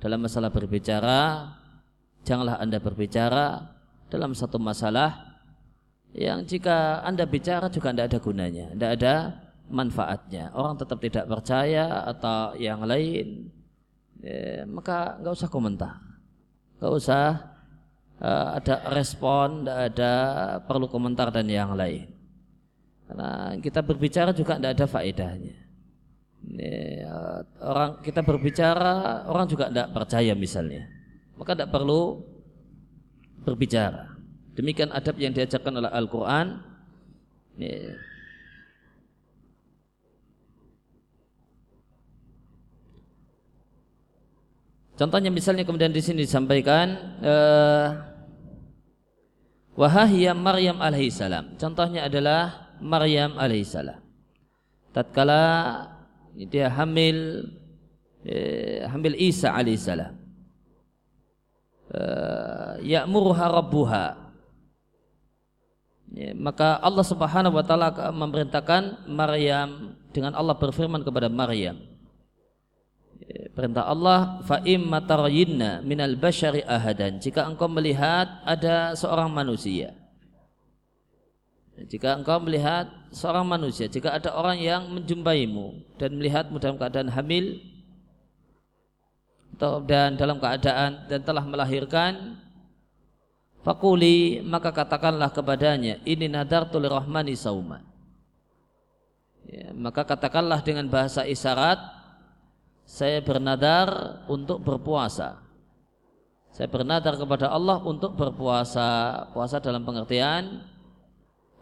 dalam masalah berbicara janganlah Anda berbicara dalam satu masalah yang jika Anda bicara juga tidak ada gunanya, tidak ada manfaatnya. Orang tetap tidak percaya atau yang lain, ya, maka nggak usah komentar, nggak usah uh, ada respon, tidak ada perlu komentar dan yang lain. Karena kita berbicara juga tidak ada faedahnya. Uh, orang kita berbicara orang juga tidak percaya misalnya. Maka tidak perlu berbicara. Demikian adab yang diajarkan oleh Al-Quran. Contohnya misalnya kemudian di sini disampaikan uh, wahahiyah Maryam alaihissalam. Contohnya adalah Maryam alaihissalam. Tatkala dia hamil eh, hamil Isa alaihissalam eh, ya'muruha rabbuha. Ya, maka Allah Subhanahu wa taala memerintahkan Maryam dengan Allah berfirman kepada Maryam. Ya, perintah Allah fa imma minal bashari ahadan. Jika engkau melihat ada seorang manusia jika engkau melihat seorang manusia, jika ada orang yang menjumpaimu dan melihatmu dalam keadaan hamil atau dan dalam keadaan dan telah melahirkan, fakuli maka katakanlah kepadanya, ini nadar rahmani sauma. Ya, maka katakanlah dengan bahasa isyarat, saya bernadar untuk berpuasa. Saya bernadar kepada Allah untuk berpuasa. Puasa dalam pengertian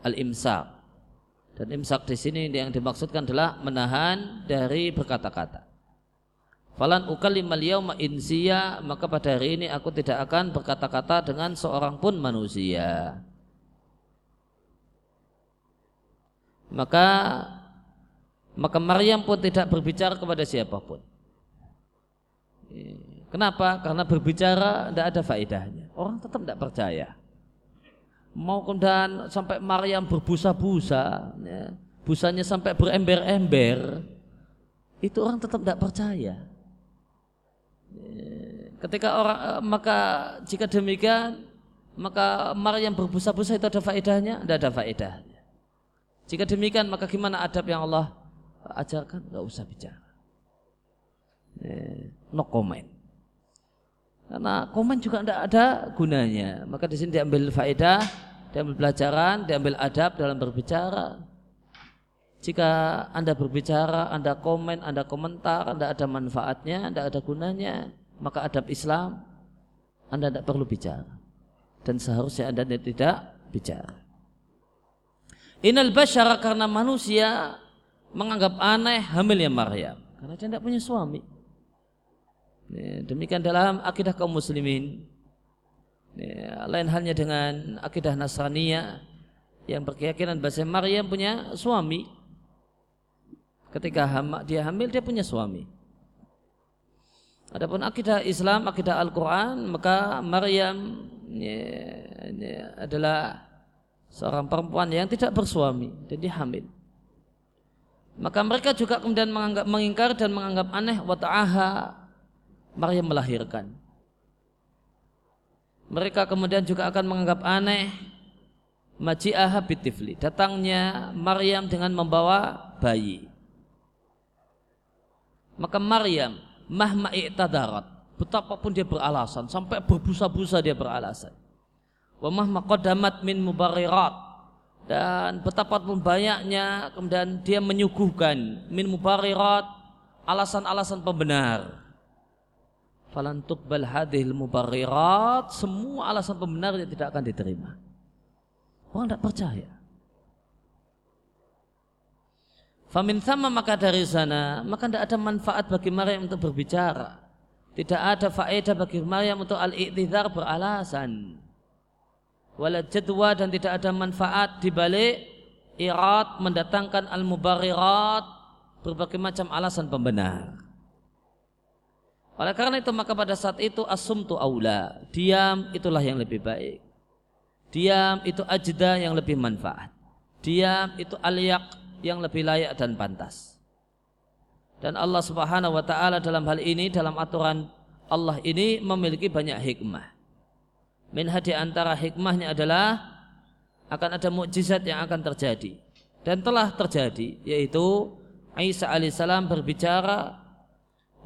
al-imsak. Dan imsak di sini yang dimaksudkan adalah menahan dari berkata-kata. Falan ukallimal yauma insiya maka pada hari ini aku tidak akan berkata-kata dengan seorang pun manusia. Maka maka Maryam pun tidak berbicara kepada siapa pun. Kenapa? Karena berbicara tidak ada faedahnya. Orang tetap tidak percaya mau kemudian sampai Maryam berbusa-busa, ya, busanya sampai berember-ember, itu orang tetap tidak percaya. Ya, ketika orang eh, maka jika demikian maka Maryam berbusa-busa itu ada faedahnya? Tidak ada faedahnya. Jika demikian maka gimana adab yang Allah ajarkan? Tidak usah bicara. Ya, no comment. Karena komen juga tidak ada gunanya. Maka di sini diambil faedah diambil pelajaran, diambil adab dalam berbicara. Jika Anda berbicara, Anda komen, Anda komentar, Anda ada manfaatnya, Anda ada gunanya, maka adab Islam Anda tidak perlu bicara. Dan seharusnya Anda tidak bicara. Inal basyara karena manusia menganggap aneh hamilnya Maryam. Karena dia tidak punya suami. Demikian dalam akidah kaum muslimin Ya, lain halnya dengan akidah Nasraniyah yang berkeyakinan bahasa Maryam punya suami. Ketika dia hamil dia punya suami. Adapun akidah Islam, akidah Al-Quran, maka Maryam ya, ya, adalah seorang perempuan yang tidak bersuami dan dia hamil. Maka mereka juga kemudian menganggap mengingkar dan menganggap aneh wata'aha Maryam melahirkan mereka kemudian juga akan menganggap aneh maji'aha bitifli. Datangnya Maryam dengan membawa bayi. Maka Maryam mahma i'tadarat betapapun dia beralasan sampai berbusa-busa dia beralasan. Wa mahma qadamat min mubarirat dan betapapun banyaknya kemudian dia menyuguhkan min mubarirat alasan-alasan pembenar falan tuqbal hadhil mubarrirat semua alasan pembenarnya tidak akan diterima orang tidak percaya Famin sama maka dari sana maka tidak ada manfaat bagi Maryam untuk berbicara. Tidak ada faedah bagi Maryam untuk al-iktidhar beralasan. Wala jadwa dan tidak ada manfaat di balik irat mendatangkan al-mubarirat berbagai macam alasan pembenar. Oleh karena itu maka pada saat itu asum tu aula. Diam itulah yang lebih baik. Diam itu ajda yang lebih manfaat. Diam itu aliyak yang lebih layak dan pantas. Dan Allah Subhanahu wa taala dalam hal ini dalam aturan Allah ini memiliki banyak hikmah. Min hadi antara hikmahnya adalah akan ada mukjizat yang akan terjadi dan telah terjadi yaitu Isa alaihissalam berbicara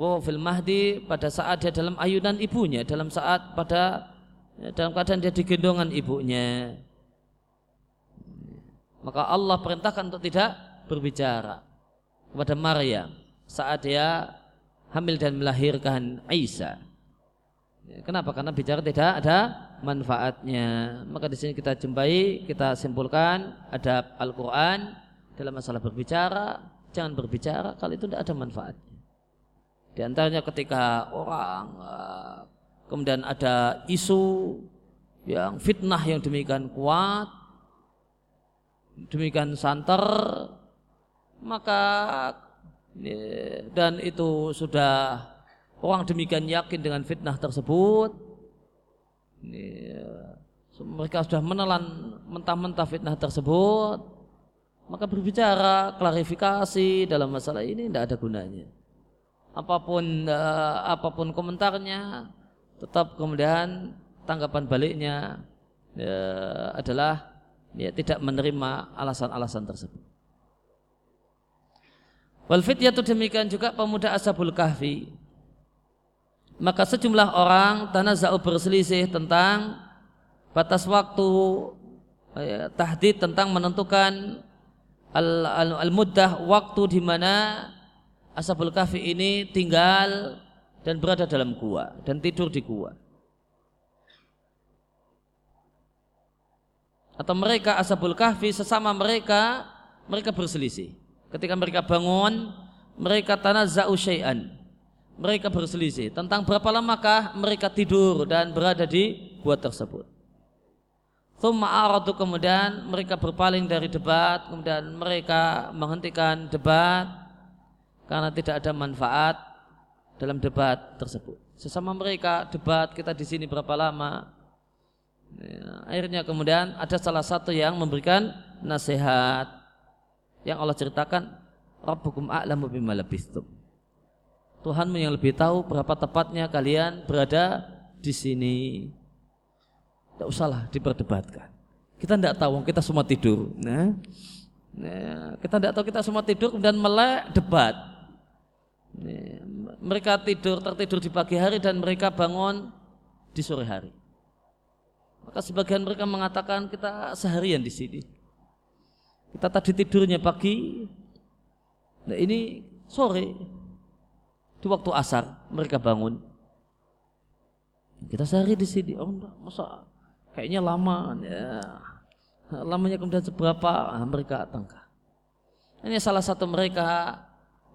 wow fil mahdi pada saat dia dalam ayunan ibunya dalam saat pada dalam keadaan dia digendongan ibunya maka Allah perintahkan untuk tidak berbicara kepada Maryam saat dia hamil dan melahirkan Isa. Kenapa? Karena bicara tidak ada manfaatnya. Maka di sini kita jumpai, kita simpulkan ada Al-Quran dalam masalah berbicara, jangan berbicara kalau itu tidak ada manfaatnya. Di antaranya ketika orang eh, kemudian ada isu yang fitnah yang demikian kuat, demikian santer, maka dan itu sudah orang demikian yakin dengan fitnah tersebut mereka sudah menelan mentah-mentah fitnah tersebut maka berbicara klarifikasi dalam masalah ini tidak ada gunanya apa pun uh, apa pun komentarnya tetap kemudian tanggapan baliknya uh, adalah ya, tidak menerima alasan-alasan tersebut Wal fityatu demikian juga pemuda Ashabul Kahfi. Maka sejumlah orang tanah zau berselisih tentang batas waktu ya, tahdid tentang menentukan al-muddah al, al waktu di mana Ashabul Kahfi ini tinggal dan berada dalam gua dan tidur di gua. Atau mereka Ashabul Kahfi sesama mereka mereka berselisih. Ketika mereka bangun, mereka tanah zau syai'an. Mereka berselisih tentang berapa lamakah mereka tidur dan berada di gua tersebut. Thumma aradu kemudian mereka berpaling dari debat, kemudian mereka menghentikan debat karena tidak ada manfaat dalam debat tersebut. Sesama mereka debat kita di sini berapa lama? Ya, akhirnya kemudian ada salah satu yang memberikan nasihat yang Allah ceritakan Rabbukum a'lamu bima labistum. Tuhanmu yang lebih tahu berapa tepatnya kalian berada di sini. Tidak usahlah diperdebatkan. Kita tidak tahu, kita semua tidur. Nah, nah kita tidak tahu kita semua tidur dan melek debat. Mereka tidur tertidur di pagi hari dan mereka bangun di sore hari. Maka sebagian mereka mengatakan kita seharian di sini. Kita tadi tidurnya pagi, nah ini sore, di waktu asar mereka bangun. Kita sehari di sini, oh enggak, masa kayaknya lama, ya. lamanya kemudian seberapa nah, mereka tangkap. Ini salah satu mereka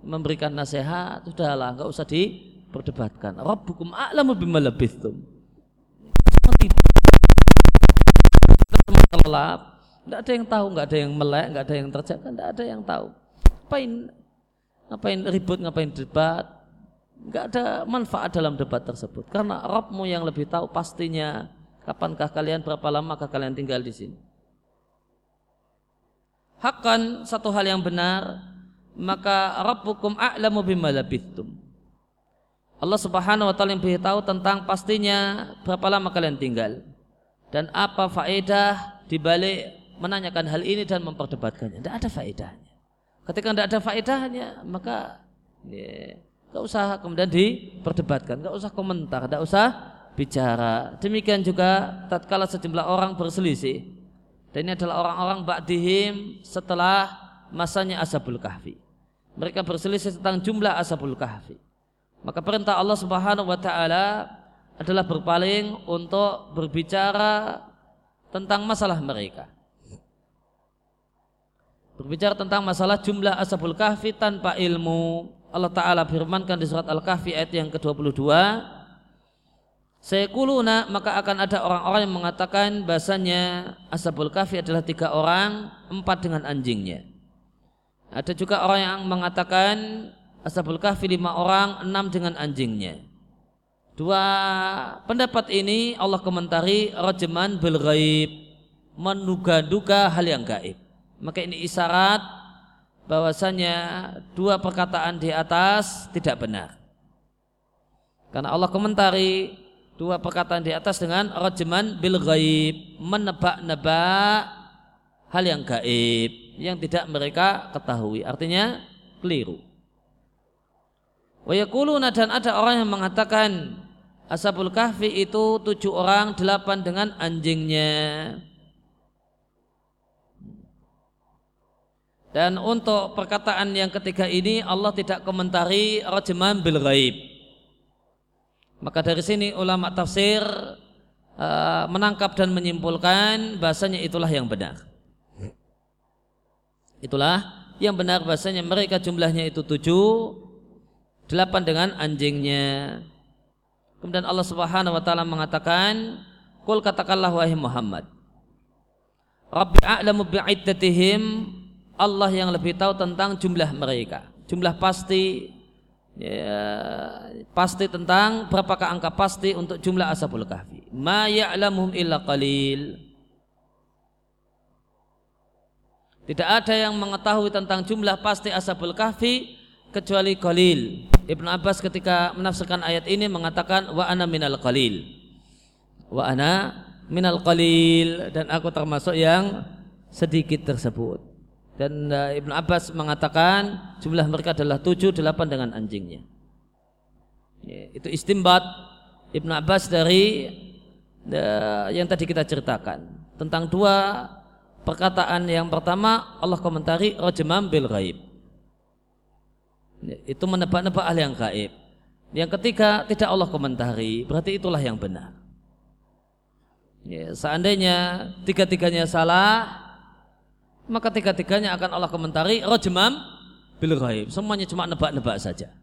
memberikan nasihat, sudahlah, nggak usah diperdebatkan. Rabbukum a'lamu bima labithum. Lelap, tidak ada yang tahu, nggak ada yang melek, nggak ada yang terjaga, nggak ada yang tahu. Ngapain, ngapain ribut, ngapain debat? Nggak ada manfaat dalam debat tersebut. Karena Rabbmu yang lebih tahu pastinya kapankah kalian, berapa lama kalian tinggal di sini. Hakan satu hal yang benar, maka Rabbukum a'lamu bima labithum. Allah Subhanahu wa taala yang lebih tahu tentang pastinya berapa lama kalian tinggal dan apa faedah di balik menanyakan hal ini dan memperdebatkannya. Tidak ada faedahnya. Ketika tidak ada faedahnya, maka ya, gak usah kemudian diperdebatkan, gak usah komentar, gak usah bicara. Demikian juga tatkala sejumlah orang berselisih. Dan ini adalah orang-orang ba'dihim setelah masanya Ashabul Kahfi. Mereka berselisih tentang jumlah Ashabul Kahfi. Maka perintah Allah Subhanahu wa taala adalah berpaling untuk berbicara tentang masalah mereka berbicara tentang masalah jumlah ashabul kahfi tanpa ilmu. Allah Ta'ala firmankan di surat Al-Kahfi ayat yang ke-22 Sekuluna maka akan ada orang-orang yang mengatakan bahasanya Ashabul Kahfi adalah tiga orang Empat dengan anjingnya Ada juga orang yang mengatakan Ashabul Kahfi lima orang Enam dengan anjingnya. Dua pendapat ini Allah komentari Rajaman bil ghaib Menduga-duga hal yang gaib. Maka ini isyarat bahwasanya dua perkataan di atas tidak benar. Karena Allah komentari dua perkataan di atas dengan rajman bil ghaib, menebak-nebak hal yang gaib yang tidak mereka ketahui. Artinya keliru. Wa dan ada orang yang mengatakan Ashabul Kahfi itu tujuh orang, delapan dengan anjingnya. Dan untuk perkataan yang ketiga ini Allah tidak komentari rajman bil ghaib. Maka dari sini ulama tafsir uh, menangkap dan menyimpulkan bahasanya itulah yang benar. Itulah yang benar bahasanya mereka jumlahnya itu tujuh, delapan dengan anjingnya. Kemudian Allah Subhanahu wa taala mengatakan, "Qul katakanlah wahai Muhammad, Rabbi a'lamu bi'iddatihim Allah yang lebih tahu tentang jumlah mereka. Jumlah pasti ya, pasti tentang berapakah angka pasti untuk jumlah ashabul kahfi. Ma ya'lamuhum illa qalil. Tidak ada yang mengetahui tentang jumlah pasti ashabul kahfi kecuali qalil. Ibnu Abbas ketika menafsirkan ayat ini mengatakan wa ana minal qalil. Wa ana minal qalil dan aku termasuk yang sedikit tersebut. Dan uh, Ibnu Abbas mengatakan jumlah mereka adalah tujuh delapan dengan anjingnya. Ya, itu istimbat Ibnu Abbas dari uh, yang tadi kita ceritakan tentang dua perkataan yang pertama Allah komentari rojemam bil ghaib. Ya, itu menebak-nebak hal yang gaib. Yang ketiga tidak Allah komentari, berarti itulah yang benar. Ya, seandainya tiga-tiganya salah, maka tiga-tiganya akan Allah komentari rojmam bil ghaib. Semuanya cuma nebak-nebak saja.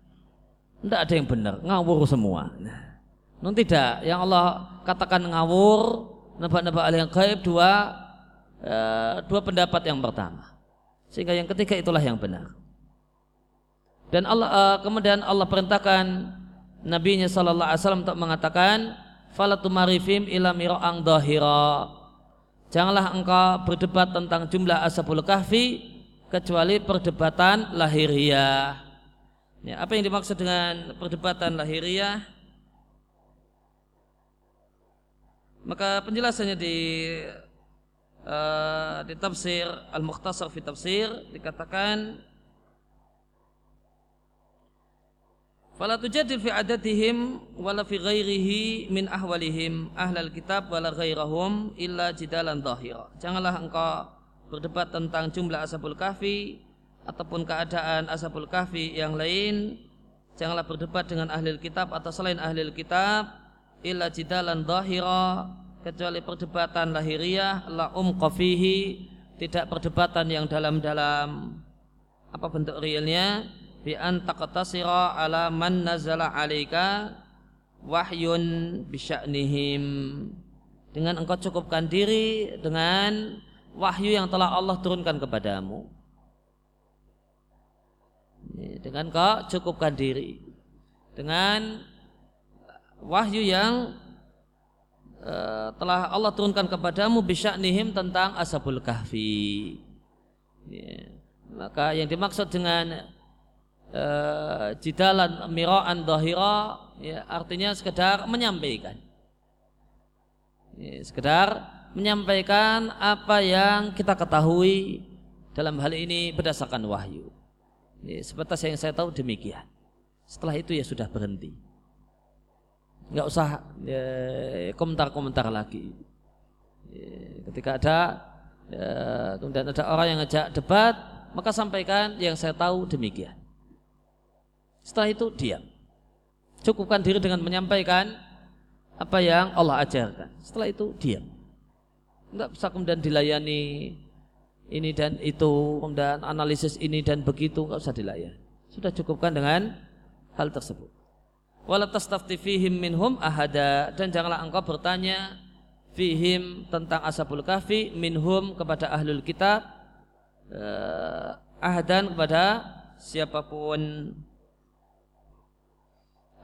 Tidak ada yang benar, ngawur semua. Nah, tidak, yang Allah katakan ngawur, nebak-nebak yang gaib dua uh, dua pendapat yang pertama. Sehingga yang ketiga itulah yang benar. Dan Allah uh, kemudian Allah perintahkan Nabi-Nya Sallallahu Alaihi Wasallam untuk mengatakan falatumarifim ila mira'ang dahira Janganlah engkau berdebat tentang jumlah ashabul kahfi kecuali perdebatan lahiriah. Ya, apa yang dimaksud dengan perdebatan lahiriah? Maka penjelasannya di uh, di tafsir Al-Mukhtasar fi tafsir dikatakan Fala tujadil fi adatihim wala fi ghairihi min ahwalihim ahlal kitab wala ghairahum illa jidalan dhahira. Janganlah engkau berdebat tentang jumlah ashabul kahfi ataupun keadaan ashabul kahfi yang lain. Janganlah berdebat dengan ahli kitab atau selain ahli kitab illa jidalan dhahira kecuali perdebatan lahiriah la umqafihi tidak perdebatan yang dalam-dalam. Apa bentuk realnya? Bi an ala man nazala alaika wahyun bisya'nihim dengan engkau cukupkan diri dengan wahyu yang telah Allah turunkan kepadamu. Dengan kau cukupkan diri. Dengan wahyu yang uh, telah Allah turunkan kepadamu bisya'nihim tentang ashabul kahfi. Ya. maka yang dimaksud dengan uh, jidalan miraan dohira ya, artinya sekedar menyampaikan. Ya, sekedar menyampaikan apa yang kita ketahui dalam hal ini berdasarkan wahyu. Ya, sebatas yang saya tahu demikian. Setelah itu ya sudah berhenti nggak usah ya, komentar-komentar lagi ya, ketika ada ya, kemudian ada orang yang ngajak debat maka sampaikan yang saya tahu demikian setelah itu diam. Cukupkan diri dengan menyampaikan apa yang Allah ajarkan. Setelah itu diam. Enggak bisa kemudian dilayani ini dan itu, kemudian analisis ini dan begitu, enggak usah dilayani. Sudah cukupkan dengan hal tersebut. Wala fihim minhum ahada. Dan janganlah engkau bertanya fihim tentang ashabul kahfi minhum kepada ahlul kitab uh, ahadan kepada siapa pun.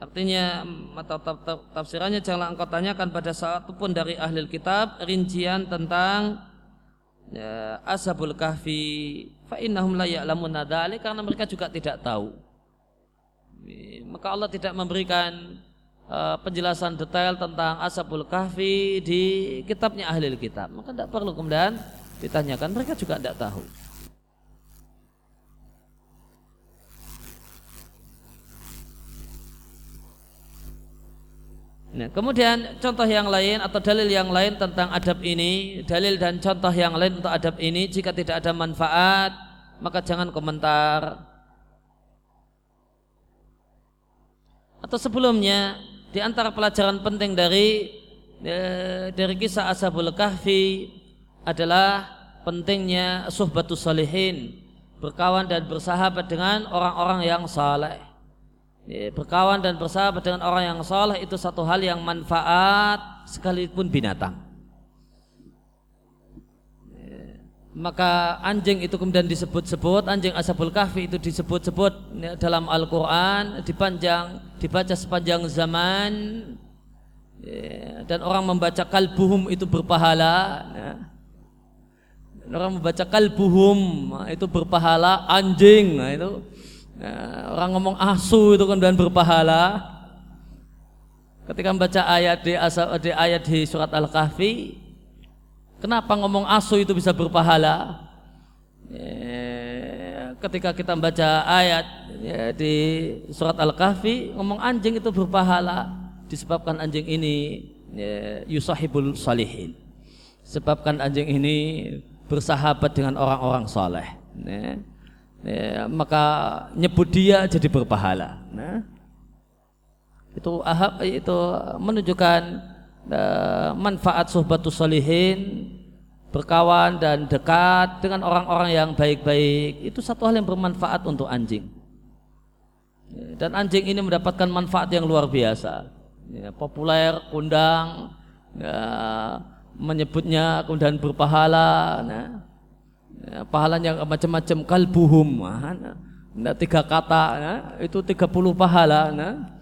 Artinya mata tafsirannya janganlah engkau tanyakan pada satu pun dari ahli kitab rincian tentang ya, ashabul kahfi. Fa innahum la ya'lamuna karena mereka juga tidak tahu. Maka Allah tidak memberikan uh, penjelasan detail tentang Ashabul Kahfi di kitabnya ahli kitab. Maka tidak perlu kemudian ditanyakan, mereka juga tidak tahu. Nah, kemudian contoh yang lain atau dalil yang lain tentang adab ini, dalil dan contoh yang lain untuk adab ini jika tidak ada manfaat, maka jangan komentar. Atau sebelumnya di antara pelajaran penting dari eh, dari kisah Ashabul Kahfi adalah pentingnya suhbatus salihin berkawan dan bersahabat dengan orang-orang yang saleh. Berkawan dan bersahabat dengan orang yang saleh itu satu hal yang manfaat sekalipun binatang maka anjing itu kemudian disebut-sebut anjing ashabul kahfi itu disebut-sebut dalam Al-Quran dipanjang dibaca sepanjang zaman. Ya, dan orang membaca kalbuhum itu berpahala. Ya. orang membaca kalbuhum itu berpahala anjing nah itu. Ya, orang ngomong asu itu kemudian berpahala. Ketika membaca ayat di, di ayat di surat Al-Kahfi kenapa ngomong asu itu bisa berpahala? Ketika kita membaca ayat ya, di surat Al-Kahfi ngomong anjing itu berpahala. Disebabkan anjing ini ya, yusahibul salihin. Sebabkan anjing ini bersahabat dengan orang-orang soleh ya, ya, maka nyebut dia jadi berpahala. Nah, itu ahab itu menunjukkan manfaat suhbatus salihin berkawan dan dekat dengan orang-orang yang baik-baik. Itu satu hal yang bermanfaat untuk anjing. Dan anjing ini mendapatkan manfaat yang luar biasa. Ya, populer kundang ya, menyebutnya kemudian berpahala nah, ya, pahalanya macam-macam kalbuhum nah, nah, tiga kata nah, itu tiga puluh pahala nah,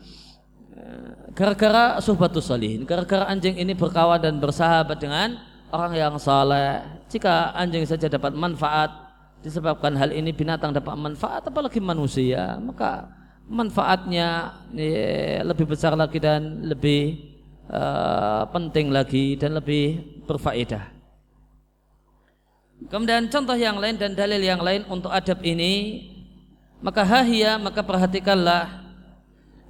gara-gara suhbatus salihin gara-gara anjing ini berkawan dan bersahabat dengan orang yang saleh. Jika anjing saja dapat manfaat disebabkan hal ini binatang dapat manfaat apalagi manusia, maka manfaatnya ya, lebih besar lagi dan lebih uh, penting lagi dan lebih berfaedah. Kemudian contoh yang lain dan dalil yang lain untuk adab ini maka hahia maka perhatikanlah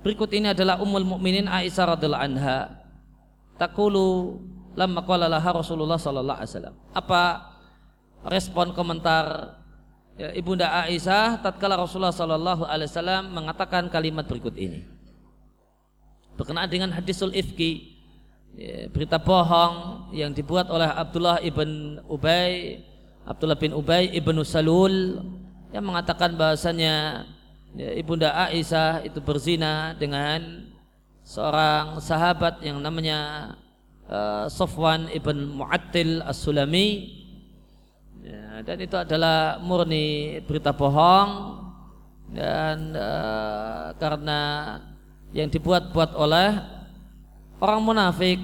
berikut ini adalah ummul mukminin Aisyah radhiallahu anha takulu lamma qala laha Rasulullah sallallahu alaihi wasallam. Apa respon komentar ya, Ibunda Aisyah tatkala Rasulullah sallallahu alaihi wasallam mengatakan kalimat berikut ini. Berkenaan dengan hadisul ifki ya, berita bohong yang dibuat oleh Abdullah ibn Ubay Abdullah bin Ubay ibnu Salul yang mengatakan bahasanya ya, ibunda Aisyah itu berzina dengan seorang sahabat yang namanya uh, Sofwan ibn Mu'attil As-Sulami. Ya, dan itu adalah murni berita bohong. Dan uh, karena yang dibuat-buat oleh orang munafik.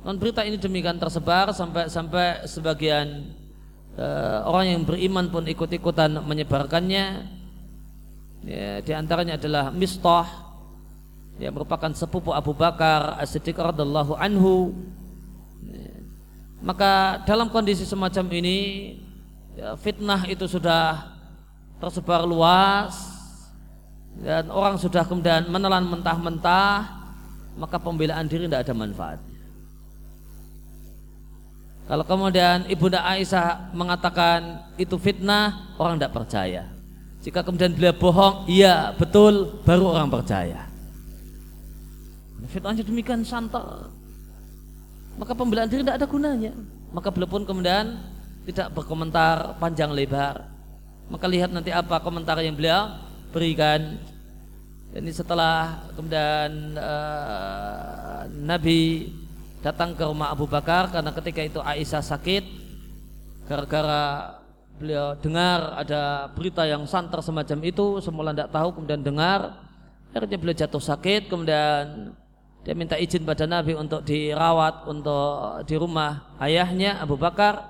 Non berita ini demikian tersebar sampai sampai sebagian uh, orang yang beriman pun ikut-ikutan menyebarkannya ya, di antaranya adalah Mistah yang merupakan sepupu Abu Bakar As-Siddiq radhiallahu anhu. Maka dalam kondisi semacam ini ya, fitnah itu sudah tersebar luas dan orang sudah kemudian menelan mentah-mentah maka pembelaan diri tidak ada manfaat kalau kemudian ibunda Aisyah mengatakan itu fitnah orang tidak percaya jika kemudian beliau bohong iya betul baru orang percaya. Fitnahnya demikian santer. Maka pembelaan diri tidak ada gunanya. Maka beliau pun kemudian tidak berkomentar panjang lebar. Maka lihat nanti apa komentar yang beliau berikan. Ini setelah kemudian uh, Nabi datang ke rumah Abu Bakar karena ketika itu Aisyah sakit gara-gara beliau dengar ada berita yang santer semacam itu semula tidak tahu kemudian dengar. Akhirnya beliau jatuh sakit kemudian dia minta izin pada Nabi untuk dirawat untuk di rumah ayahnya Abu Bakar.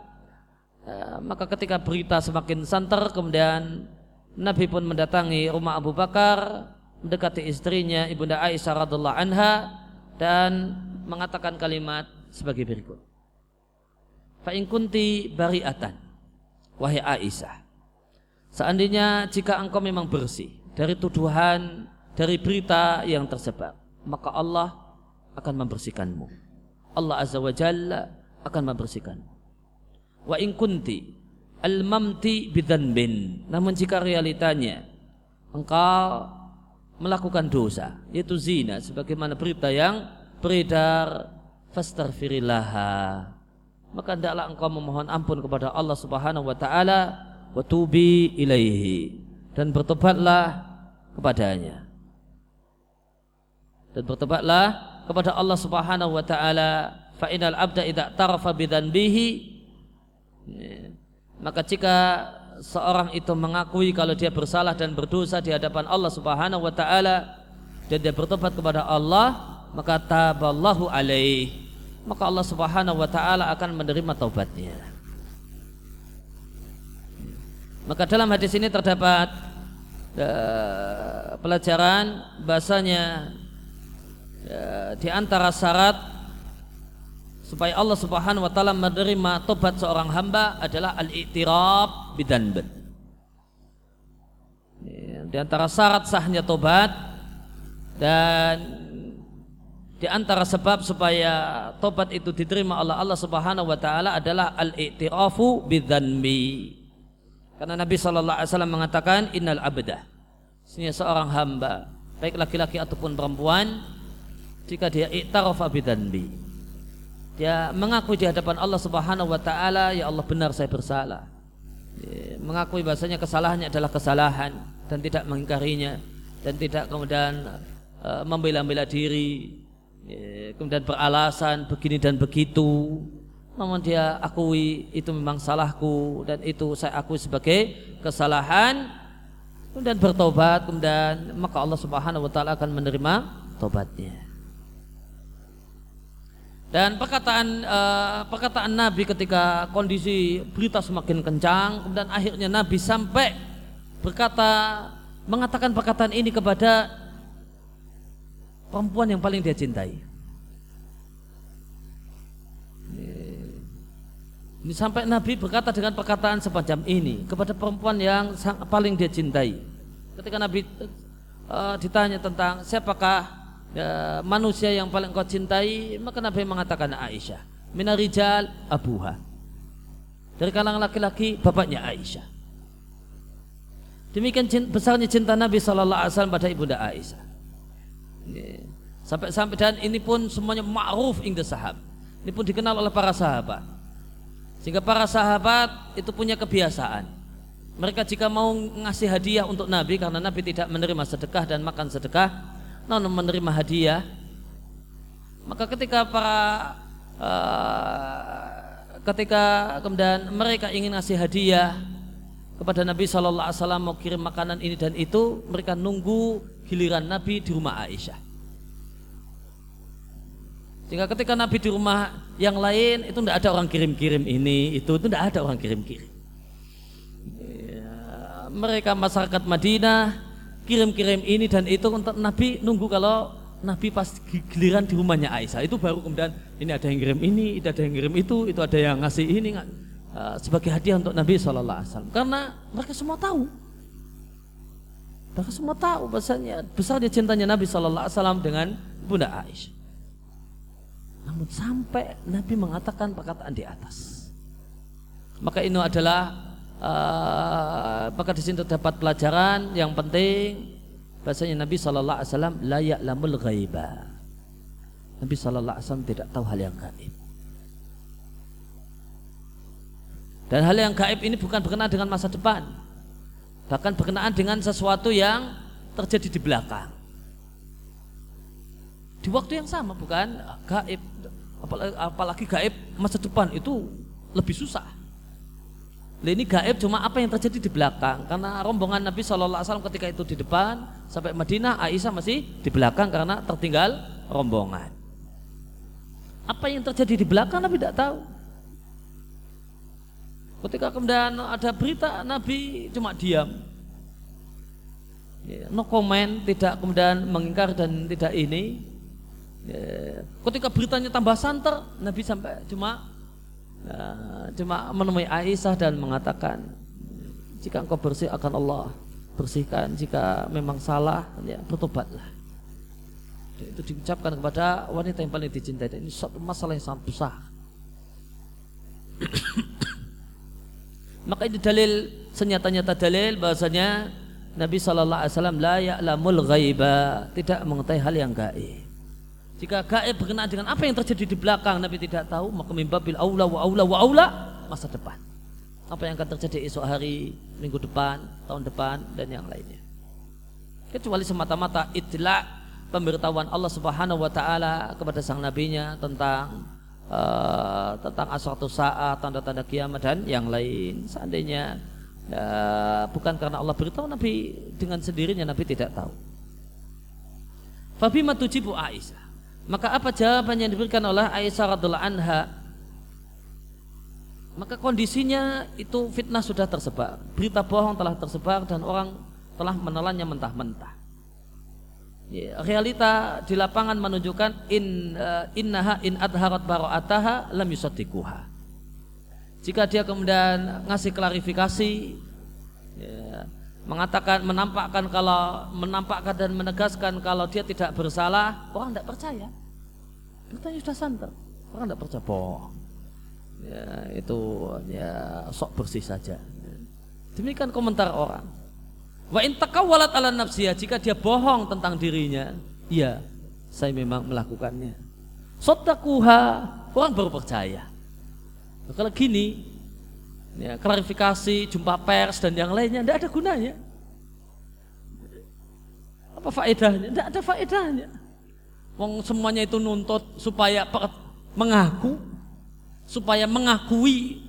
E, maka ketika berita semakin santer kemudian Nabi pun mendatangi rumah Abu Bakar mendekati istrinya ibunda Aisyah radhiallahu anha dan mengatakan kalimat sebagai berikut. Fa kunti bari'atan wahai Aisyah. Seandainya jika engkau memang bersih dari tuduhan dari berita yang tersebar, maka Allah akan membersihkanmu. Allah Azza wa Jalla akan membersihkanmu. Wa in kunti al-mamti bidzanbin. Namun jika realitanya engkau melakukan dosa yaitu zina sebagaimana berita yang beredar fastaghfirillah maka hendaklah engkau memohon ampun kepada Allah Subhanahu wa taala wa tubi ilaihi. Dan bertobatlah kepadanya. Dan bertobatlah kepada Allah Subhanahu wa taala fa inal abda idza tarafa bidzanbihi maka jika seorang itu mengakui kalau dia bersalah dan berdosa di hadapan Allah Subhanahu wa taala dan dia bertobat kepada Allah maka taballahu alaih maka Allah Subhanahu wa taala akan menerima taubatnya maka dalam hadis ini terdapat uh, pelajaran bahasanya uh, di antara syarat supaya Allah Subhanahu wa taala menerima tobat seorang hamba adalah al-i'tiraf bidanb. Di antara syarat sahnya tobat dan di antara sebab supaya tobat itu diterima oleh Allah Subhanahu wa taala adalah al-i'tirafu bidzanbi. Karena Nabi sallallahu alaihi wasallam mengatakan innal abda. Sesungguhnya seorang hamba, baik laki-laki ataupun perempuan, jika dia i'tarafa bidzanbi, dia mengakui di hadapan Allah Subhanahu wa taala ya Allah benar saya bersalah mengakui bahasanya kesalahannya adalah kesalahan dan tidak mengingkarinya dan tidak kemudian uh, membela-bela diri kemudian beralasan begini dan begitu. Namun dia akui itu memang salahku dan itu saya akui sebagai kesalahan. Kemudian bertobat kemudian maka Allah Subhanahu wa taala akan menerima tobatnya. Dan perkataan uh, perkataan Nabi ketika kondisi berita semakin kencang dan akhirnya Nabi sampai berkata mengatakan perkataan ini kepada perempuan yang paling dia cintai. Ini sampai Nabi berkata dengan perkataan sepanjang ini kepada perempuan yang paling dia cintai. Ketika Nabi uh, ditanya tentang siapakah ya, manusia yang paling kau cintai maka Nabi mengatakan Aisyah minarijal abuha dari kalangan laki-laki bapaknya Aisyah demikian besarnya cinta Nabi Wasallam pada ibunda Aisyah sampai-sampai dan ini pun semuanya ma'ruf ingda sahab. Ini pun dikenal oleh para sahabat. Sehingga para sahabat itu punya kebiasaan. Mereka jika mau ngasih hadiah untuk Nabi karena Nabi tidak menerima sedekah dan makan sedekah non menerima hadiah maka ketika para uh, ketika kemudian mereka ingin ngasih hadiah kepada Nabi Shallallahu Alaihi Wasallam mau kirim makanan ini dan itu mereka nunggu giliran Nabi di rumah Aisyah. Sehingga ketika Nabi di rumah yang lain itu tidak ada orang kirim-kirim ini itu itu tidak ada orang kirim-kirim. Ya, mereka masyarakat Madinah kirim-kirim ini dan itu untuk Nabi nunggu kalau Nabi pas giliran di rumahnya Aisyah. Itu baru kemudian ini ada yang kirim ini, itu ada yang kirim itu, itu ada yang ngasih ini uh, sebagai hadiah untuk Nabi Wasallam. Karena mereka semua tahu, mereka semua tahu bahasanya besarnya cintanya Nabi Shallallahu Alaihi Wasallam dengan bunda Aisyah. Namun sampai Nabi mengatakan perkataan di atas, maka ini adalah uh, maka di sini terdapat pelajaran yang penting bahasanya Nabi Shallallahu Alaihi Wasallam layak lamul ghaiba. Nabi Shallallahu Alaihi Wasallam tidak tahu hal yang gaib. Dan hal yang gaib ini bukan berkenaan dengan masa depan, bahkan berkenaan dengan sesuatu yang terjadi di belakang. Di waktu yang sama bukan gaib, apalagi gaib masa depan itu lebih susah ini gaib cuma apa yang terjadi di belakang karena rombongan Nabi SAW ketika itu di depan sampai Madinah Aisyah masih di belakang karena tertinggal rombongan. Apa yang terjadi di belakang Nabi tidak tahu. Ketika kemudian ada berita Nabi cuma diam. Ya, no comment, tidak kemudian mengingkar dan tidak ini. Ya, ketika beritanya tambah santer, Nabi sampai cuma uh, cuma menemui Aisyah dan mengatakan, jika engkau bersih akan Allah bersihkan, jika memang salah, ya bertobatlah. Itu diucapkan kepada wanita yang paling dicintai. Dan ini satu masalah yang sangat besar. Maka ini dalil senyata-nyata dalil bahasanya Nabi Shallallahu Alaihi Wasallam la ya'lamul ghaiba tidak mengetahui hal yang gaib. Jika gaib berkenaan dengan apa yang terjadi di belakang Nabi tidak tahu, maka mimbabil aula wa aula wa aula masa depan. Apa yang akan terjadi esok hari, minggu depan, tahun depan dan yang lainnya. Kecuali semata-mata itulah pemberitahuan Allah Subhanahu wa taala kepada sang nabinya tentang uh, tentang asratu saat, tanda-tanda kiamat dan yang lain. Seandainya uh, bukan karena Allah beritahu Nabi dengan sendirinya Nabi tidak tahu. Fabima tujibu Aisyah. Maka apa jawaban yang diberikan oleh Aisyah radhiallahu anha? Maka kondisinya itu fitnah sudah tersebar, berita bohong telah tersebar dan orang telah menelannya mentah-mentah. Ya, realita di lapangan menunjukkan in uh, innaha in adharat bara'ataha lam yusaddiquha. Jika dia kemudian ngasih klarifikasi ya, mengatakan menampakkan kalau menampakkan dan menegaskan kalau dia tidak bersalah, orang tidak percaya. Bertanya sudah santer. Orang tidak percaya bohong. Ya, itu ya sok bersih saja. Demikian komentar orang. Wa in taqawwalat ala nafsiyah jika dia bohong tentang dirinya, iya, saya memang melakukannya. Sodakuha, orang baru percaya. Nah, kalau gini, ya, klarifikasi, jumpa pers dan yang lainnya tidak ada gunanya. Apa faedahnya? Tidak ada faedahnya. Wong semuanya itu nuntut supaya mengaku, supaya mengakui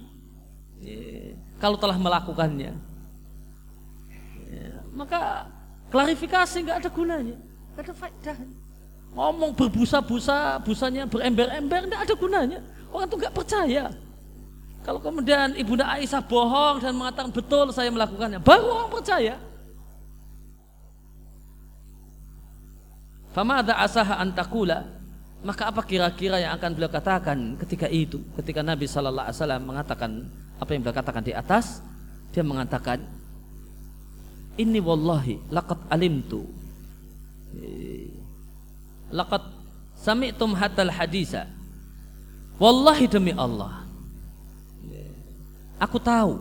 ya, kalau telah melakukannya. Maka klarifikasi nggak ada gunanya, nggak ada faedahnya. Ngomong berbusa-busa, busanya berember-ember, nggak ada gunanya. Orang itu nggak percaya. Kalau kemudian ibunda Aisyah bohong dan mengatakan betul saya melakukannya, baru orang percaya. Fama ada asaha antakula. Maka apa kira-kira yang akan beliau katakan ketika itu? Ketika Nabi Shallallahu Alaihi Wasallam mengatakan apa yang beliau katakan di atas, dia mengatakan, ini wallahi laqad alimtu. Laqad sami'tum hatal hadisa. Wallahi demi Allah. Aku tahu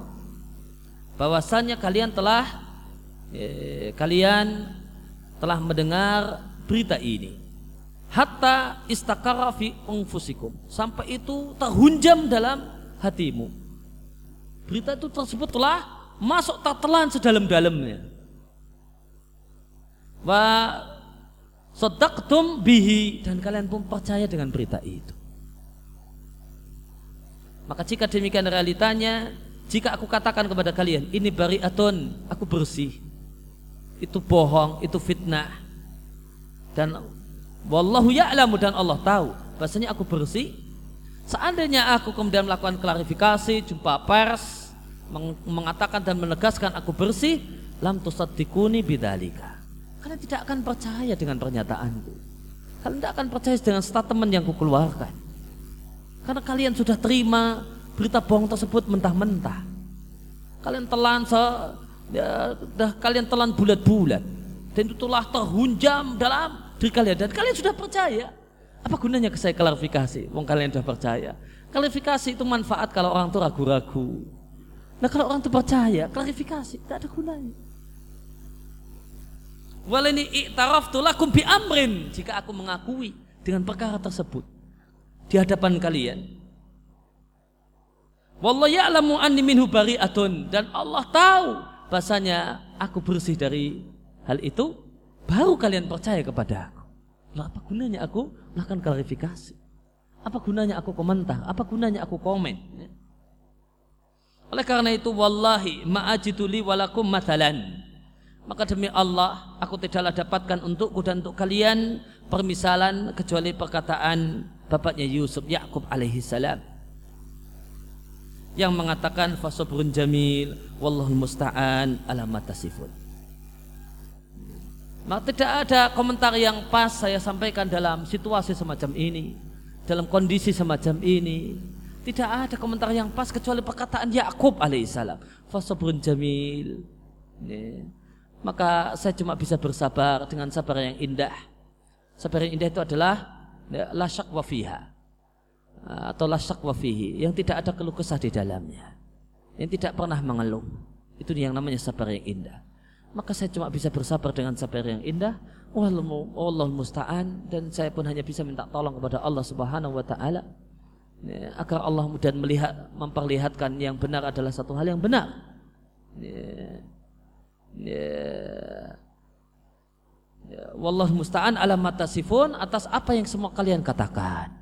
bahwasannya kalian telah kalian telah mendengar berita ini. Hatta istakara fi unfusikum. Sampai itu terhunjam dalam hatimu. Berita itu tersebut telah masuk tertelan sedalam-dalamnya. Wa sadaqtum bihi dan kalian pun percaya dengan berita itu. Maka jika demikian realitanya jika aku katakan kepada kalian ini bariatun aku bersih. Itu bohong itu fitnah. Dan wallahu ya'lamu dan Allah tahu bahasanya aku bersih. Seandainya aku kemudian melakukan klarifikasi jumpa pers mengatakan dan menegaskan aku bersih lam tusaddiquni bidzalika kalian tidak akan percaya dengan pernyataanku kalian tidak akan percaya dengan statement yang kukeluarkan karena kalian sudah terima berita bohong tersebut mentah-mentah kalian telan se ya, kalian telan bulat-bulat dan itu telah terhunjam dalam diri kalian dan kalian sudah percaya. Apa gunanya saya klarifikasi? Wong kalian sudah percaya. Klarifikasi itu manfaat kalau orang itu ragu-ragu. Nah kalau orang itu percaya, klarifikasi tidak ada gunanya. Walini i'taraf lakum bi amrin jika aku mengakui dengan perkara tersebut di hadapan kalian. Wallahu ya'lamu anni minhu bari'atun dan Allah tahu bahasanya aku bersih dari hal itu baru kalian percaya kepada aku. Lalu apa gunanya aku melakukan klarifikasi? Apa gunanya aku komentar? Apa gunanya aku komen? Ya. Oleh karena itu wallahi ma'ajiduli walakum matalan. Maka demi Allah aku tidaklah dapatkan untukku dan untuk kalian permisalan kecuali perkataan bapaknya Yusuf Yakub alaihi salam yang mengatakan fasobrun jamil wallahul musta'an ala matasifun Maka tidak ada komentar yang pas saya sampaikan dalam situasi semacam ini, dalam kondisi semacam ini. Tidak ada komentar yang pas kecuali perkataan Yakub alaihissalam. Fasabrun jamil. Ini. Maka saya cuma bisa bersabar dengan sabar yang indah. Sabar yang indah itu adalah ya, la syakwa fiha atau la syakwa fihi yang tidak ada keluh kesah di dalamnya. Yang tidak pernah mengeluh. Itu yang namanya sabar yang indah. Maka saya cuma bisa bersabar dengan sabar yang indah. Allah musta'an dan saya pun hanya bisa minta tolong kepada Allah Subhanahu wa taala ya, agar Allah kemudian melihat memperlihatkan yang benar adalah satu hal yang benar. Ya, ya, ya, Wallahu musta'an ala matasifun atas apa yang semua kalian katakan.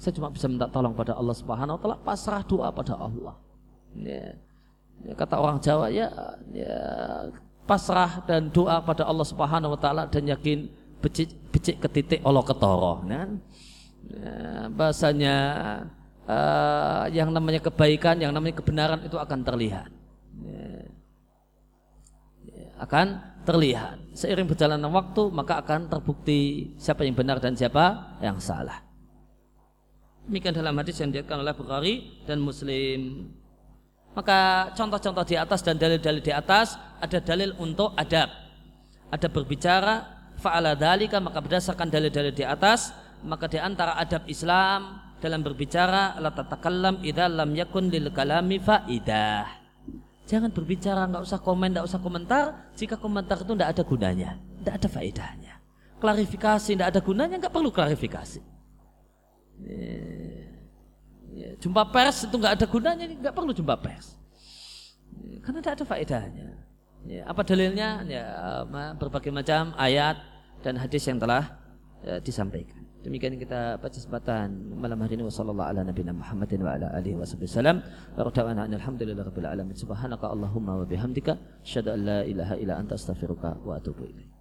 Saya cuma bisa minta tolong pada Allah Subhanahu wa taala, pasrah doa pada Allah. Ya. Ya, kata orang Jawa ya, ya pasrah dan doa pada Allah Subhanahu wa taala dan yakin becik becik ke titik Allah ketoro kan ya, bahasanya uh, yang namanya kebaikan yang namanya kebenaran itu akan terlihat. Ya, ya, akan terlihat. Seiring berjalannya waktu maka akan terbukti siapa yang benar dan siapa yang salah. Demikian dalam hadis yang dikatakan oleh Bukhari dan Muslim. Maka contoh-contoh di atas dan dalil-dalil di atas ada dalil untuk adab. Ada berbicara fa'ala dalika maka berdasarkan dalil-dalil di atas maka di antara adab Islam dalam berbicara la tatakallam idza lam yakun lil kalami faidah. Jangan berbicara, nggak usah komen, nggak usah komentar jika komentar itu tidak ada gunanya, tidak ada faedahnya. Klarifikasi tidak ada gunanya, nggak perlu klarifikasi. Ya, jumpa pers itu nggak ada gunanya, nggak perlu jumpa pers. Ya, karena tidak ada faedahnya. Ya, apa dalilnya? Ya, berbagai macam ayat dan hadis yang telah ya, disampaikan. Demikian kita baca kesempatan malam hari ini wasallallahu ala nabiyina Muhammadin wa ala alihi wasallam. Wa radana alhamdulillahi rabbil alamin. Subhanaka Allahumma wa bihamdika asyhadu an la ilaha illa anta astaghfiruka wa atubu ilaik.